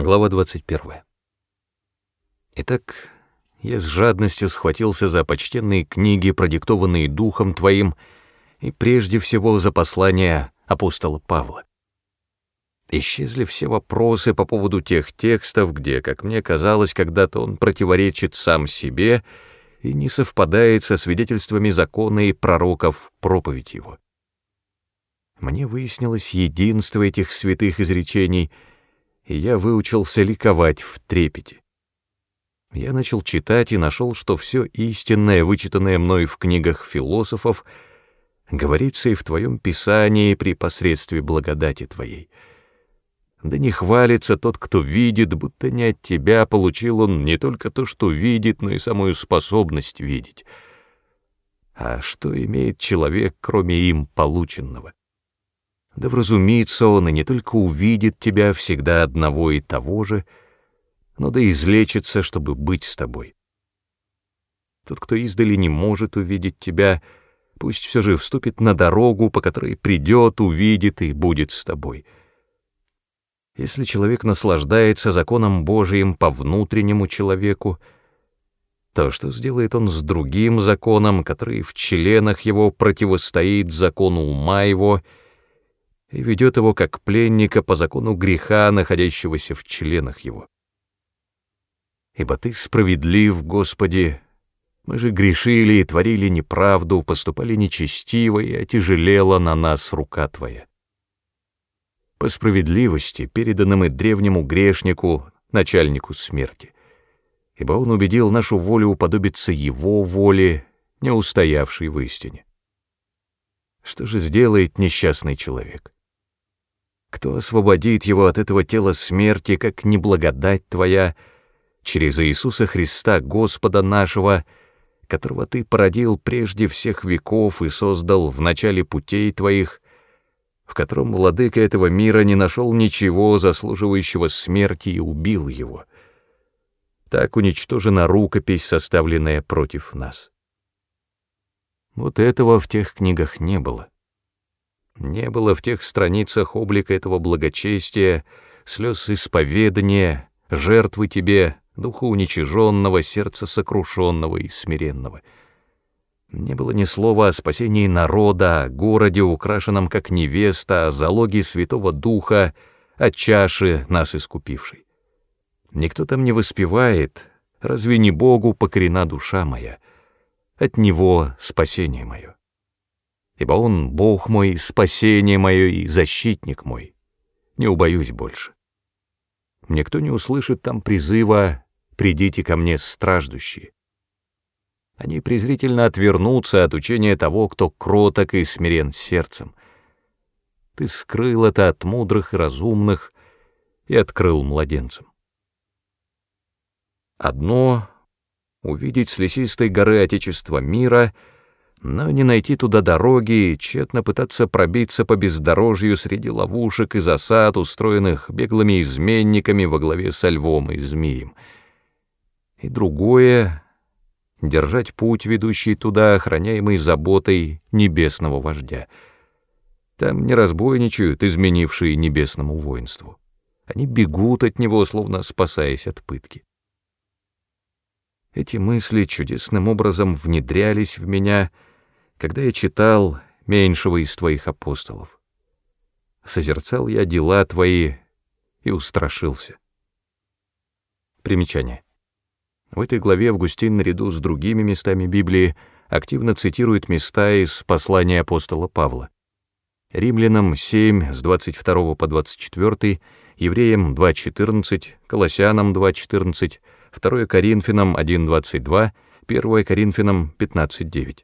Глава 21. Итак, я с жадностью схватился за почтенные книги, продиктованные Духом Твоим, и прежде всего за послание апостола Павла. Исчезли все вопросы по поводу тех текстов, где, как мне казалось, когда-то он противоречит сам себе и не совпадает со свидетельствами закона и пророков проповедь его. Мне выяснилось единство этих святых изречений — и я выучился ликовать в трепете. Я начал читать и нашел, что все истинное, вычитанное мной в книгах философов, говорится и в твоем писании при посредстве благодати твоей. Да не хвалится тот, кто видит, будто не от тебя получил он не только то, что видит, но и самую способность видеть. А что имеет человек, кроме им полученного? Да вразумится он и не только увидит тебя всегда одного и того же, но да излечится, чтобы быть с тобой. Тот, кто издали не может увидеть тебя, пусть все же вступит на дорогу, по которой придет, увидит и будет с тобой. Если человек наслаждается законом Божиим по внутреннему человеку, то что сделает он с другим законом, который в членах его противостоит закону ума его — и ведет его как пленника по закону греха, находящегося в членах его. Ибо Ты справедлив, Господи, мы же грешили и творили неправду, поступали нечестиво, и отяжелела на нас рука Твоя. По справедливости переданы мы древнему грешнику, начальнику смерти, ибо он убедил нашу волю уподобиться его воле, не устоявшей в истине. Что же сделает несчастный человек? Кто освободит его от этого тела смерти, как неблагодать Твоя, через Иисуса Христа, Господа нашего, которого Ты породил прежде всех веков и создал в начале путей Твоих, в котором владыка этого мира не нашел ничего, заслуживающего смерти, и убил его. Так уничтожена рукопись, составленная против нас. Вот этого в тех книгах не было. Не было в тех страницах облика этого благочестия, слез исповедания, жертвы тебе, духа уничиженного, сердца сокрушенного и смиренного. Не было ни слова о спасении народа, о городе, украшенном как невеста, о залоге Святого Духа, о чаше, нас искупившей. Никто там не воспевает, разве не Богу покорена душа моя, от Него спасение мое ибо Он — Бог мой, спасение мое и защитник мой. Не убоюсь больше. Никто не услышит там призыва «Придите ко мне, страждущие». Они презрительно отвернутся от учения того, кто кроток и смирен сердцем. Ты скрыл это от мудрых и разумных и открыл младенцам. Одно — увидеть с лесистой горы Отечества мира — но не найти туда дороги и тщетно пытаться пробиться по бездорожью среди ловушек и засад, устроенных беглыми изменниками во главе со львом и змеем. И другое — держать путь, ведущий туда, охраняемый заботой небесного вождя. Там не разбойничают, изменившие небесному воинству. Они бегут от него, словно спасаясь от пытки. Эти мысли чудесным образом внедрялись в меня — когда я читал меньшего из твоих апостолов. Созерцал я дела твои и устрашился. Примечание. В этой главе Августин наряду с другими местами Библии активно цитирует места из послания апостола Павла. Римлянам 7 с 22 по 24, Евреям 2.14, Колоссянам 2.14, 2 Коринфянам 1.22, 1 Коринфянам 15.9.